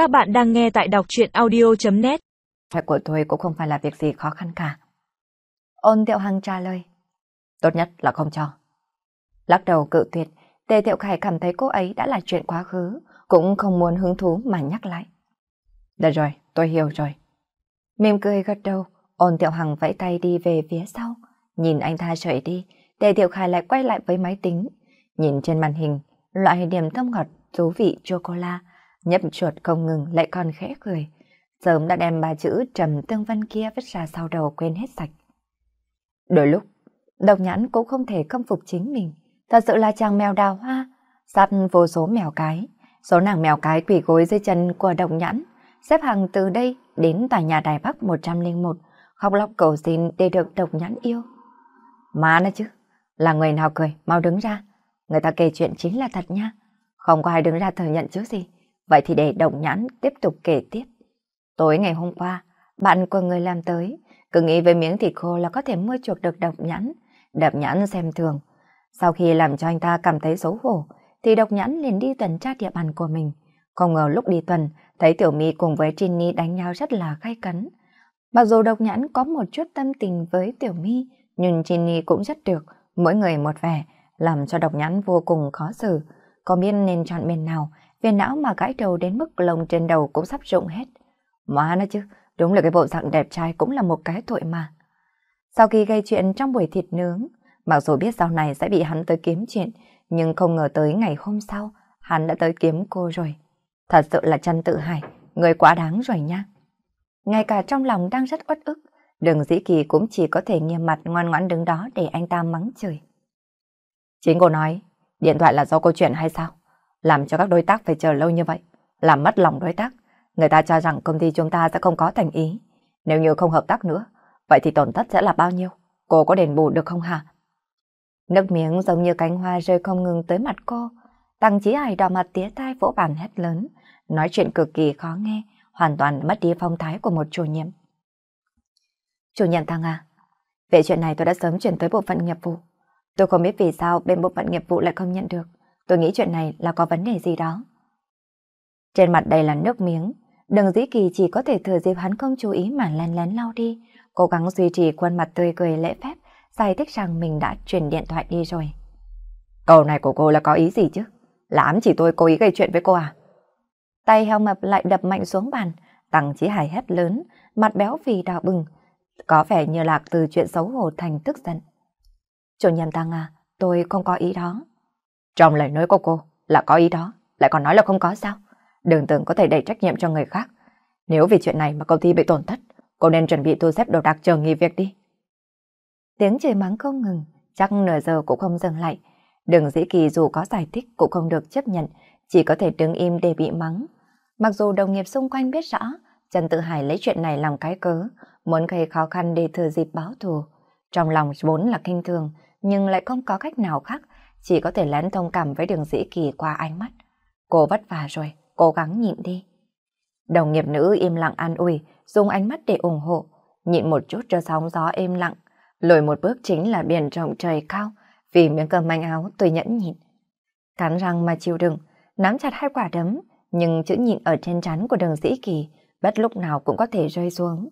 Các bạn đang nghe tại đọc truyện audio.net Việc của tôi cũng không phải là việc gì khó khăn cả. Ôn Tiệu Hằng trả lời. Tốt nhất là không cho. Lắc đầu cự tuyệt, Tề Tiệu Khải cảm thấy cô ấy đã là chuyện quá khứ, cũng không muốn hứng thú mà nhắc lại. Được rồi, tôi hiểu rồi. Mỉm cười gật đầu, ôn Tiệu Hằng vẫy tay đi về phía sau. Nhìn anh ta rời đi, Tề Tiệu Khải lại quay lại với máy tính. Nhìn trên màn hình, loại điểm thơm ngọt, thú vị chocolate, nhấp chuột không ngừng lại còn khẽ cười. Sớm đã đem ba chữ trầm tương văn kia vứt ra sau đầu quên hết sạch. Đôi lúc, độc nhãn cũng không thể khâm phục chính mình. Thật sự là chàng mèo đào hoa, sát vô số mèo cái. Số nàng mèo cái quỷ gối dưới chân của độc nhãn, xếp hàng từ đây đến tòa nhà Đài Bắc 101, khóc lóc cầu xin để được độc nhãn yêu. Má nó chứ, là người nào cười, mau đứng ra. Người ta kể chuyện chính là thật nha. Không có ai đứng ra thừa nhận chứ gì. Vậy thì để độc nhãn tiếp tục kể tiếp. Tối ngày hôm qua, bạn của người làm tới, cứ nghĩ về miếng thịt khô là có thể mua chuộc được độc nhãn. Độc nhãn xem thường. Sau khi làm cho anh ta cảm thấy xấu hổ, thì độc nhãn liền đi tuần tra địa bàn của mình. Không ngờ lúc đi tuần, thấy Tiểu My cùng với Trini đánh nhau rất là gay cấn. Mặc dù độc nhãn có một chút tâm tình với Tiểu My, nhưng Trini cũng rất được, mỗi người một vẻ, làm cho độc nhãn vô cùng khó xử. Có biết nên chọn bên nào, viên não mà gãi đầu đến mức lông trên đầu cũng sắp rụng hết. Má nó chứ, đúng là cái bộ dạng đẹp trai cũng là một cái tội mà. Sau khi gây chuyện trong buổi thịt nướng, mặc dù biết sau này sẽ bị hắn tới kiếm chuyện, nhưng không ngờ tới ngày hôm sau, hắn đã tới kiếm cô rồi. Thật sự là chân tự hại, người quá đáng rồi nha. Ngay cả trong lòng đang rất uất ức, đường dĩ kỳ cũng chỉ có thể nghiêm mặt ngoan ngoãn đứng đó để anh ta mắng chửi. Chính cô nói, điện thoại là do câu chuyện hay sao? Làm cho các đối tác phải chờ lâu như vậy, làm mất lòng đối tác. Người ta cho rằng công ty chúng ta sẽ không có thành ý. Nếu như không hợp tác nữa, vậy thì tổn thất sẽ là bao nhiêu? Cô có đền bù được không hả? Nước miếng giống như cánh hoa rơi không ngừng tới mặt cô. Tăng chí ai đỏ mặt tía tai vỗ bàn hét lớn, nói chuyện cực kỳ khó nghe, hoàn toàn mất đi phong thái của một chủ nhiệm. Chủ nhiệm Tăng à, về chuyện này tôi đã sớm chuyển tới bộ phận nghiệp vụ. Tôi không biết vì sao bên bộ phận nghiệp vụ lại không nhận được. Tôi nghĩ chuyện này là có vấn đề gì đó. Trên mặt đây là nước miếng, đừng dĩ kỳ chỉ có thể thừa dịp hắn không chú ý mà lén lén lau đi, cố gắng duy trì khuôn mặt tươi cười lễ phép, giải thích rằng mình đã chuyển điện thoại đi rồi. Câu này của cô là có ý gì chứ? Là ám chỉ tôi cố ý gây chuyện với cô à? Tay heo mập lại đập mạnh xuống bàn, tăng chí hài hét lớn, mặt béo phì đỏ bừng, có vẻ như lạc từ chuyện xấu hổ thành tức giận. Chủ nhầm Tăng à, tôi không có ý đó. Trong lời nói của cô là có ý đó, lại còn nói là không có sao? Đừng tưởng có thể đẩy trách nhiệm cho người khác. Nếu vì chuyện này mà công ty bị tổn thất, cô nên chuẩn bị thu xếp đồ đạc chờ nghỉ việc đi. Tiếng trời mắng không ngừng, chắc nửa giờ cũng không dừng lại. Đừng dĩ kỳ dù có giải thích cũng không được chấp nhận, chỉ có thể đứng im để bị mắng. Mặc dù đồng nghiệp xung quanh biết rõ, Trần Tự Hải lấy chuyện này làm cái cớ, muốn gây khó khăn để thừa dịp báo thù. Trong lòng vốn là kinh thường, nhưng lại không có cách nào khác, chỉ có thể lén thông cảm với đường dĩ kỳ qua ánh mắt. Cô vất vả rồi, cố gắng nhịn đi. Đồng nghiệp nữ im lặng an ủi, dùng ánh mắt để ủng hộ, nhịn một chút cho sóng gió êm lặng, lùi một bước chính là biển rộng trời cao, vì miếng cơm manh áo tôi nhẫn nhịn. Cắn răng mà chịu đựng, nắm chặt hai quả đấm, nhưng chữ nhịn ở trên trán của đường dĩ kỳ, bất lúc nào cũng có thể rơi xuống.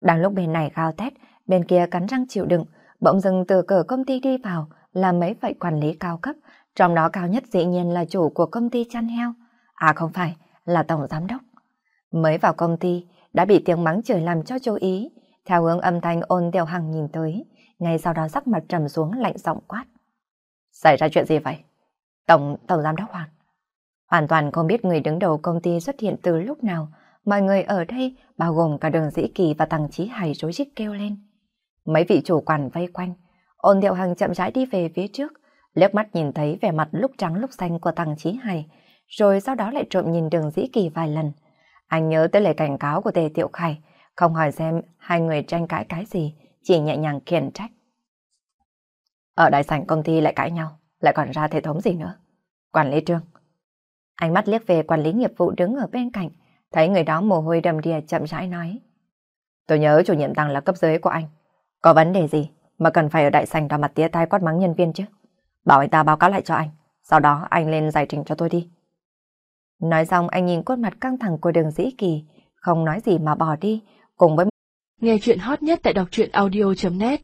Đang lúc bên này gào thét, bên kia cắn răng chịu đựng, bỗng dưng từ cửa công ty đi vào là mấy vị quản lý cao cấp, trong đó cao nhất dĩ nhiên là chủ của công ty chăn heo. À không phải, là tổng giám đốc. Mới vào công ty, đã bị tiếng mắng chửi làm cho chú ý. Theo hướng âm thanh ôn tiểu hằng nhìn tới, ngay sau đó sắc mặt trầm xuống lạnh giọng quát. Xảy ra chuyện gì vậy? Tổng, tổng giám đốc Hoàng. Hoàn toàn không biết người đứng đầu công ty xuất hiện từ lúc nào, mọi người ở đây, bao gồm cả đường dĩ kỳ và tăng trí hài rối rít kêu lên. Mấy vị chủ quản vây quanh, ôn điệu hằng chậm rãi đi về phía trước, liếc mắt nhìn thấy vẻ mặt lúc trắng lúc xanh của tăng trí hài, rồi sau đó lại trộm nhìn đường dĩ kỳ vài lần. Anh nhớ tới lời cảnh cáo của Tề Tiệu Khải, không hỏi xem hai người tranh cãi cái gì, chỉ nhẹ nhàng khiển trách. Ở đại sảnh công ty lại cãi nhau, lại còn ra hệ thống gì nữa. Quản lý trương. Ánh mắt liếc về quản lý nghiệp vụ đứng ở bên cạnh, thấy người đó mồ hôi đầm đìa chậm rãi nói. Tôi nhớ chủ nhiệm tăng là cấp dưới của anh. Có vấn đề gì mà cần phải ở đại sảnh ra mặt tía tai quát mắng nhân viên chứ? Bảo anh ta báo cáo lại cho anh, sau đó anh lên giải trình cho tôi đi. Nói xong anh nhìn khuôn mặt căng thẳng của đường dĩ kỳ, không nói gì mà bỏ đi, cùng với... Nghe chuyện hot nhất tại đọc truyện audio.net